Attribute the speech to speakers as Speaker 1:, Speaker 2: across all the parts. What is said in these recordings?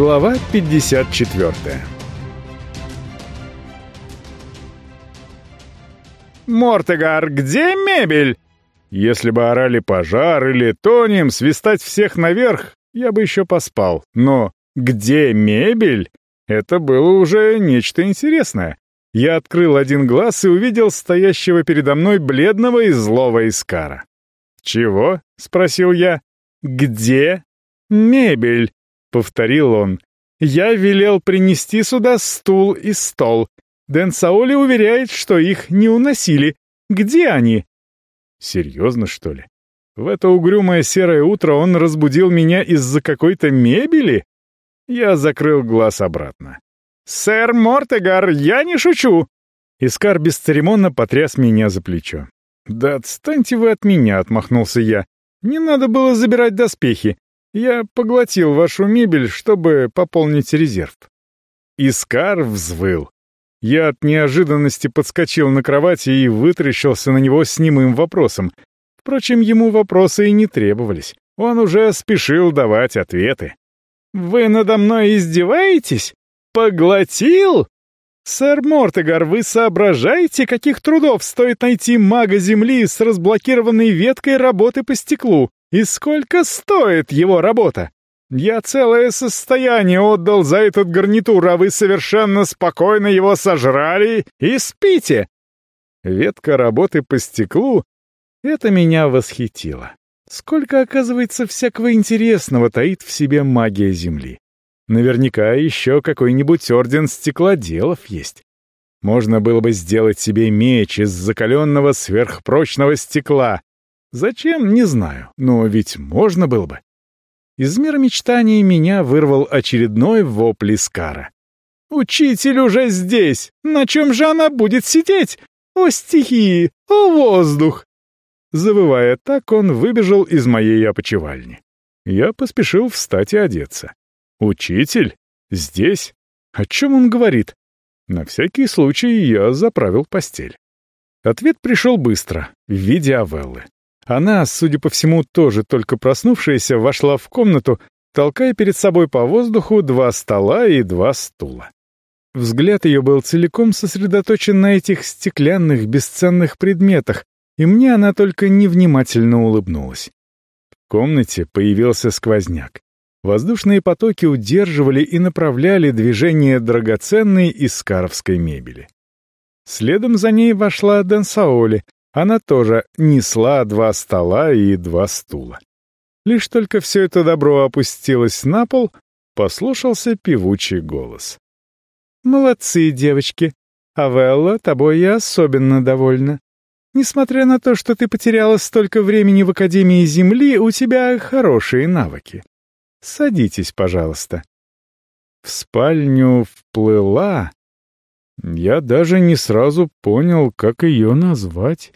Speaker 1: Глава 54 «Мортегар, где мебель?» Если бы орали пожар или тонем, свистать всех наверх, я бы еще поспал. Но где мебель? Это было уже нечто интересное. Я открыл один глаз и увидел стоящего передо мной бледного и злого Искара. «Чего?» — спросил я. «Где мебель?» — повторил он. «Я велел принести сюда стул и стол. Дэн Саоли уверяет, что их не уносили. Где они?» «Серьезно, что ли? В это угрюмое серое утро он разбудил меня из-за какой-то мебели?» Я закрыл глаз обратно. «Сэр Мортегар, я не шучу!» Искар бесцеремонно потряс меня за плечо. «Да отстаньте вы от меня», — отмахнулся я. «Не надо было забирать доспехи. Я поглотил вашу мебель, чтобы пополнить резерв». Искар взвыл. Я от неожиданности подскочил на кровати и вытрящился на него с немым вопросом. Впрочем, ему вопросы и не требовались. Он уже спешил давать ответы. «Вы надо мной издеваетесь? Поглотил? «Сэр Мортегар, вы соображаете, каких трудов стоит найти мага Земли с разблокированной веткой работы по стеклу? И сколько стоит его работа? Я целое состояние отдал за этот гарнитур, а вы совершенно спокойно его сожрали и спите!» Ветка работы по стеклу — это меня восхитило. Сколько, оказывается, всякого интересного таит в себе магия Земли. Наверняка еще какой-нибудь орден стеклоделов есть. Можно было бы сделать себе меч из закаленного сверхпрочного стекла. Зачем, не знаю, но ведь можно было бы. Из мира мечтаний меня вырвал очередной вопль Искара. «Учитель уже здесь! На чем же она будет сидеть? О, стихии! О, воздух!» Завывая так, он выбежал из моей опочивальни. Я поспешил встать и одеться. «Учитель? Здесь? О чем он говорит?» На всякий случай я заправил постель. Ответ пришел быстро, в виде Авеллы. Она, судя по всему, тоже только проснувшаяся, вошла в комнату, толкая перед собой по воздуху два стола и два стула. Взгляд ее был целиком сосредоточен на этих стеклянных бесценных предметах, и мне она только невнимательно улыбнулась. В комнате появился сквозняк. Воздушные потоки удерживали и направляли движение драгоценной искаровской мебели. Следом за ней вошла Дансаоли. Она тоже несла два стола и два стула. Лишь только все это добро опустилось на пол, послушался певучий голос. «Молодцы, девочки. Авелла, тобой я особенно довольна. Несмотря на то, что ты потеряла столько времени в Академии Земли, у тебя хорошие навыки. Садитесь, пожалуйста». В спальню вплыла... Я даже не сразу понял, как ее назвать.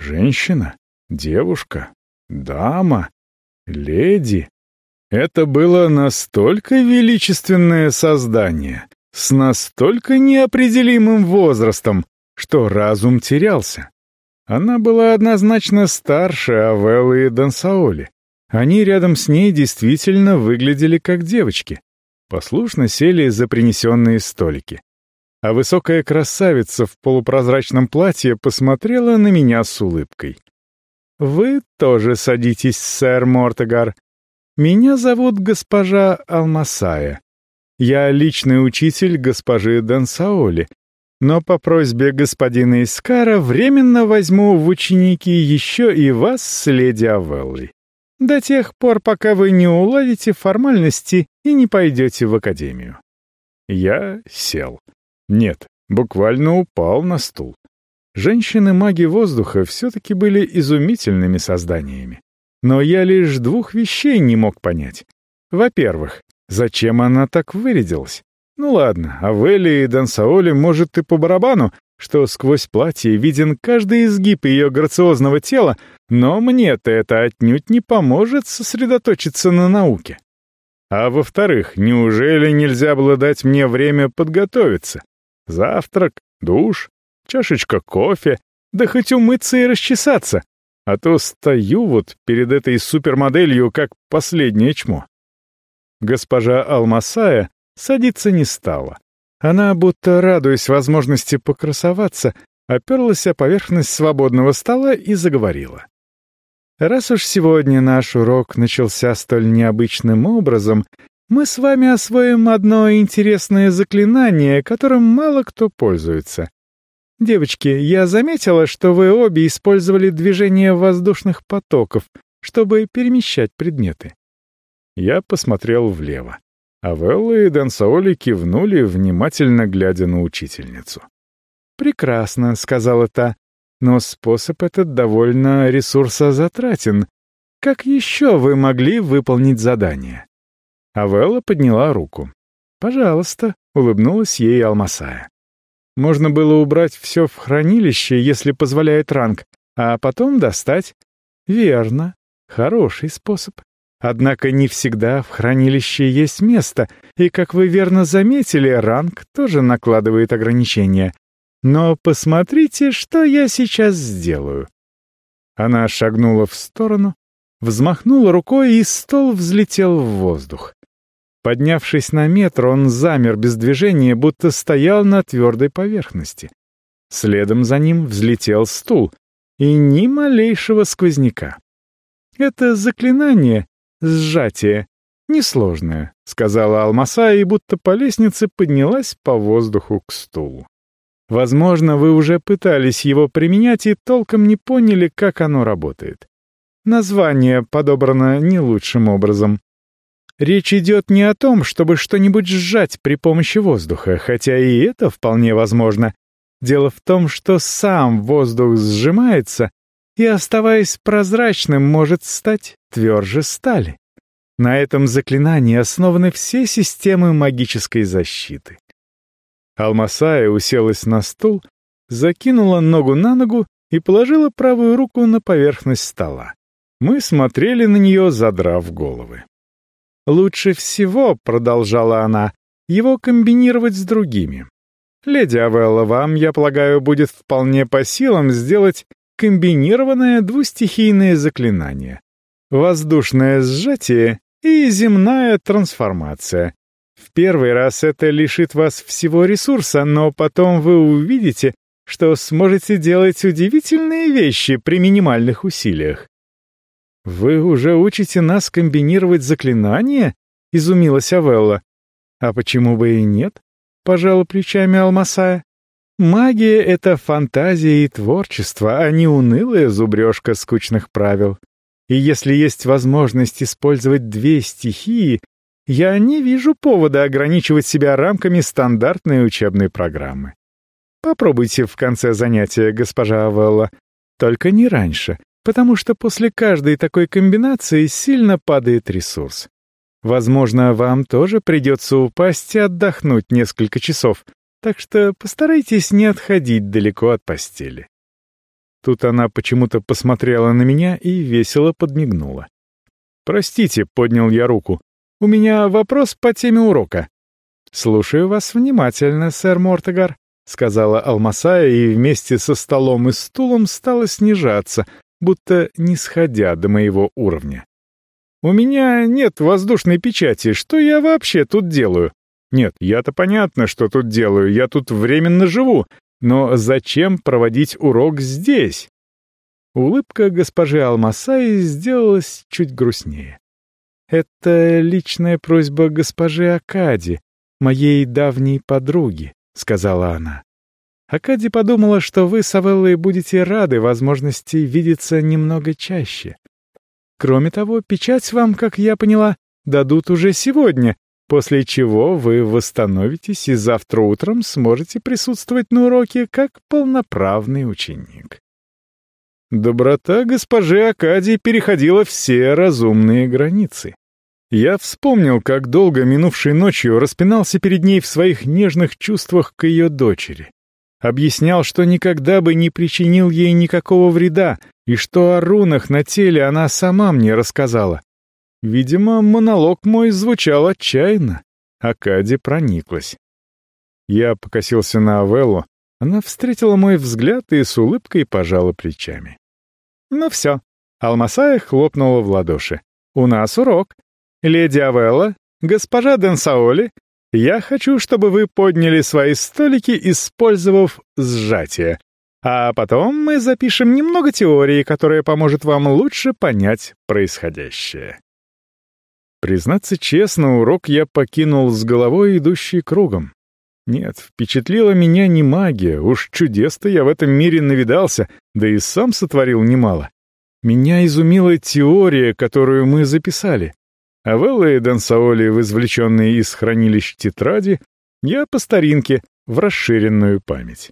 Speaker 1: Женщина, девушка, дама, леди. Это было настолько величественное создание, с настолько неопределимым возрастом, что разум терялся. Она была однозначно старше Авеллы и Дансаоли. Они рядом с ней действительно выглядели как девочки. Послушно сели за принесенные столики. А высокая красавица в полупрозрачном платье посмотрела на меня с улыбкой. «Вы тоже садитесь, сэр Мортегар. Меня зовут госпожа Алмасая. Я личный учитель госпожи Дансаоли, но по просьбе господина Искара временно возьму в ученики еще и вас с леди Авеллой до тех пор, пока вы не уладите формальности и не пойдете в академию. Я сел. Нет, буквально упал на стул. Женщины-маги воздуха все-таки были изумительными созданиями. Но я лишь двух вещей не мог понять. Во-первых, зачем она так вырядилась? Ну ладно, а Вэлли и Дансаоли, может, и по барабану, что сквозь платье виден каждый изгиб ее грациозного тела, но мне-то это отнюдь не поможет сосредоточиться на науке. А во-вторых, неужели нельзя было дать мне время подготовиться? Завтрак, душ, чашечка кофе, да хоть умыться и расчесаться, а то стою вот перед этой супермоделью как последнее чмо. Госпожа Алмасая садиться не стала. Она, будто радуясь возможности покрасоваться, оперлась о поверхность свободного стола и заговорила. «Раз уж сегодня наш урок начался столь необычным образом, мы с вами освоим одно интересное заклинание, которым мало кто пользуется. Девочки, я заметила, что вы обе использовали движение воздушных потоков, чтобы перемещать предметы. Я посмотрел влево. Авелла и Дансаоли кивнули, внимательно глядя на учительницу. «Прекрасно», — сказала та, — «но способ этот довольно ресурсозатратен. Как еще вы могли выполнить задание?» Авелла подняла руку. «Пожалуйста», — улыбнулась ей Алмасая. Можно было убрать все в хранилище, если позволяет ранг, а потом достать. Верно. Хороший способ. Однако не всегда в хранилище есть место, и, как вы верно заметили, ранг тоже накладывает ограничения. Но посмотрите, что я сейчас сделаю. Она шагнула в сторону, взмахнула рукой, и стол взлетел в воздух. Поднявшись на метр, он замер без движения, будто стоял на твердой поверхности. Следом за ним взлетел стул, и ни малейшего сквозняка. «Это заклинание, сжатие, несложное», — сказала Алмаса, и будто по лестнице поднялась по воздуху к стулу. Возможно, вы уже пытались его применять и толком не поняли, как оно работает. Название подобрано не лучшим образом. Речь идет не о том, чтобы что-нибудь сжать при помощи воздуха, хотя и это вполне возможно. Дело в том, что сам воздух сжимается и, оставаясь прозрачным, может стать тверже стали. На этом заклинании основаны все системы магической защиты. Алмасая уселась на стул, закинула ногу на ногу и положила правую руку на поверхность стола. Мы смотрели на нее, задрав головы. Лучше всего, продолжала она, его комбинировать с другими. Леди Авелла, вам, я полагаю, будет вполне по силам сделать комбинированное двустихийное заклинание. Воздушное сжатие и земная трансформация. В первый раз это лишит вас всего ресурса, но потом вы увидите, что сможете делать удивительные вещи при минимальных усилиях. «Вы уже учите нас комбинировать заклинания?» — изумилась Авелла. «А почему бы и нет?» — пожала плечами Алмасая. «Магия — это фантазия и творчество, а не унылая зубрежка скучных правил. И если есть возможность использовать две стихии, я не вижу повода ограничивать себя рамками стандартной учебной программы. Попробуйте в конце занятия, госпожа Авелла. Только не раньше, потому что после каждой такой комбинации сильно падает ресурс. Возможно, вам тоже придется упасть и отдохнуть несколько часов, так что постарайтесь не отходить далеко от постели. Тут она почему-то посмотрела на меня и весело подмигнула. «Простите», — поднял я руку, — «у меня вопрос по теме урока». «Слушаю вас внимательно, сэр Мортегар», — сказала Алмасая и вместе со столом и стулом стала снижаться, будто не сходя до моего уровня. «У меня нет воздушной печати, что я вообще тут делаю?» «Нет, я-то понятно, что тут делаю, я тут временно живу, но зачем проводить урок здесь?» Улыбка госпожи Алмасаи сделалась чуть грустнее. «Это личная просьба госпожи Акади, моей давней подруги», — сказала она. Акади подумала, что вы с Авеллой будете рады возможности видеться немного чаще. Кроме того, печать вам, как я поняла, дадут уже сегодня, после чего вы восстановитесь и завтра утром сможете присутствовать на уроке как полноправный ученик. Доброта госпожи Акади переходила все разумные границы. Я вспомнил, как долго минувшей ночью распинался перед ней в своих нежных чувствах к ее дочери. Объяснял, что никогда бы не причинил ей никакого вреда, и что о рунах на теле она сама мне рассказала. Видимо, монолог мой звучал отчаянно. а Кади прониклась. Я покосился на Авеллу. Она встретила мой взгляд и с улыбкой пожала плечами. «Ну все». Алмасая хлопнула в ладоши. «У нас урок. Леди Авелла, Госпожа Денсаоли, я хочу, чтобы вы подняли свои столики, использовав сжатие. А потом мы запишем немного теории, которая поможет вам лучше понять происходящее. Признаться честно, урок я покинул с головой, идущей кругом. Нет, впечатлила меня не магия, уж чудес-то я в этом мире навидался, да и сам сотворил немало. Меня изумила теория, которую мы записали. А Велла и Дансаоли, извлеченные из хранилищ тетради, я по старинке, в расширенную память.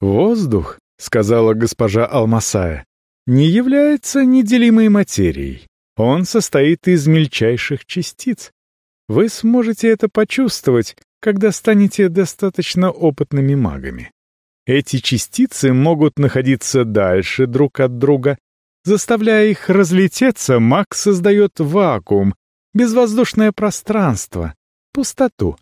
Speaker 1: «Воздух», — сказала госпожа Алмасая, — «не является неделимой материей. Он состоит из мельчайших частиц. Вы сможете это почувствовать, когда станете достаточно опытными магами. Эти частицы могут находиться дальше друг от друга. Заставляя их разлететься, маг создает вакуум, безвоздушное пространство, пустоту.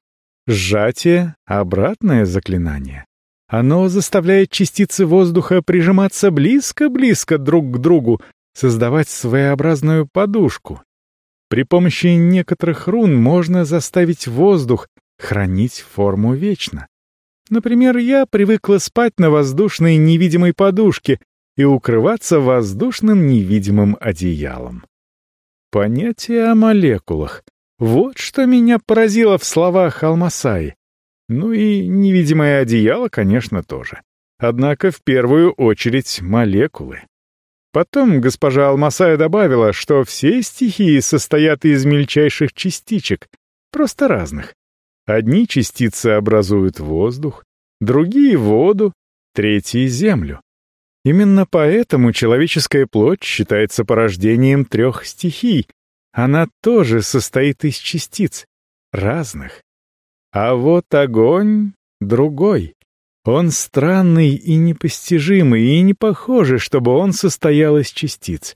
Speaker 1: Сжатие — обратное заклинание. Оно заставляет частицы воздуха прижиматься близко-близко друг к другу, создавать своеобразную подушку. При помощи некоторых рун можно заставить воздух хранить форму вечно. Например, я привыкла спать на воздушной невидимой подушке и укрываться воздушным невидимым одеялом. Понятие о молекулах. Вот что меня поразило в словах Алмасаи. Ну и невидимое одеяло, конечно, тоже. Однако в первую очередь молекулы. Потом госпожа Алмасая добавила, что все стихии состоят из мельчайших частичек, просто разных. Одни частицы образуют воздух, другие — воду, третьи — землю. Именно поэтому человеческая плоть считается порождением трех стихий. Она тоже состоит из частиц, разных. А вот огонь — другой. Он странный и непостижимый, и не похоже, чтобы он состоял из частиц.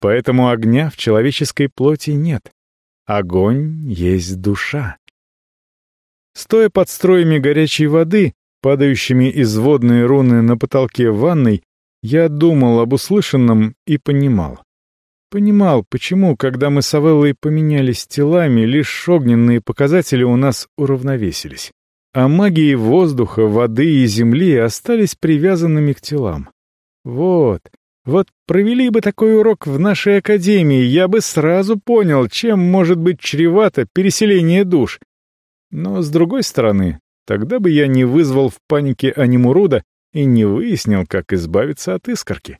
Speaker 1: Поэтому огня в человеческой плоти нет. Огонь есть душа. Стоя под строями горячей воды, падающими из водной руны на потолке ванной, я думал об услышанном и понимал. Понимал, почему, когда мы с Авеллой поменялись телами, лишь огненные показатели у нас уравновесились а магии воздуха, воды и земли остались привязанными к телам. Вот, вот провели бы такой урок в нашей академии, я бы сразу понял, чем может быть чревато переселение душ. Но, с другой стороны, тогда бы я не вызвал в панике анимуруда и не выяснил, как избавиться от искорки.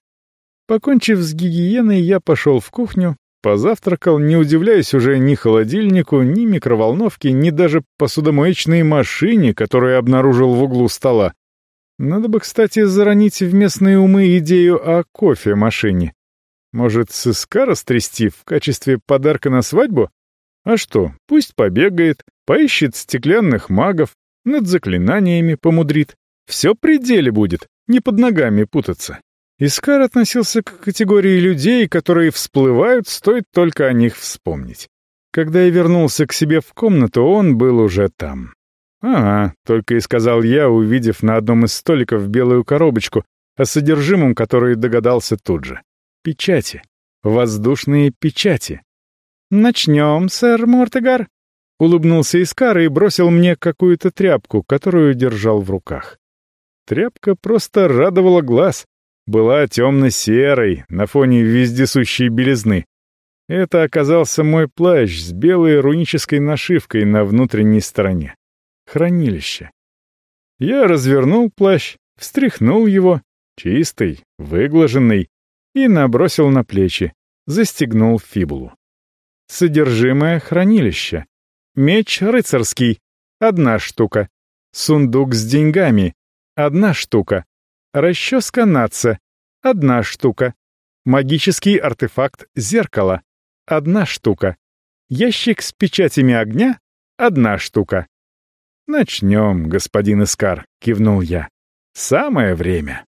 Speaker 1: Покончив с гигиеной, я пошел в кухню, Позавтракал, не удивляясь уже ни холодильнику, ни микроволновке, ни даже посудомоечной машине, которую обнаружил в углу стола. Надо бы, кстати, заронить в местные умы идею о кофе-машине. Может, сыска растрясти в качестве подарка на свадьбу? А что, пусть побегает, поищет стеклянных магов, над заклинаниями помудрит. Все при деле будет, не под ногами путаться. Искар относился к категории людей, которые всплывают, стоит только о них вспомнить. Когда я вернулся к себе в комнату, он был уже там. «Ага», — только и сказал я, увидев на одном из столиков белую коробочку, о содержимом которой догадался тут же. Печати. Воздушные печати. «Начнем, сэр Мортегар», — улыбнулся Искар и бросил мне какую-то тряпку, которую держал в руках. Тряпка просто радовала глаз была темно-серой на фоне вездесущей белизны. Это оказался мой плащ с белой рунической нашивкой на внутренней стороне. Хранилище. Я развернул плащ, встряхнул его, чистый, выглаженный, и набросил на плечи, застегнул фибулу. Содержимое хранилища. Меч рыцарский — одна штука. Сундук с деньгами — одна штука. Расческа наца — одна штука. Магический артефакт зеркало — одна штука. Ящик с печатями огня — одна штука. «Начнем, господин Искар», — кивнул я. «Самое время».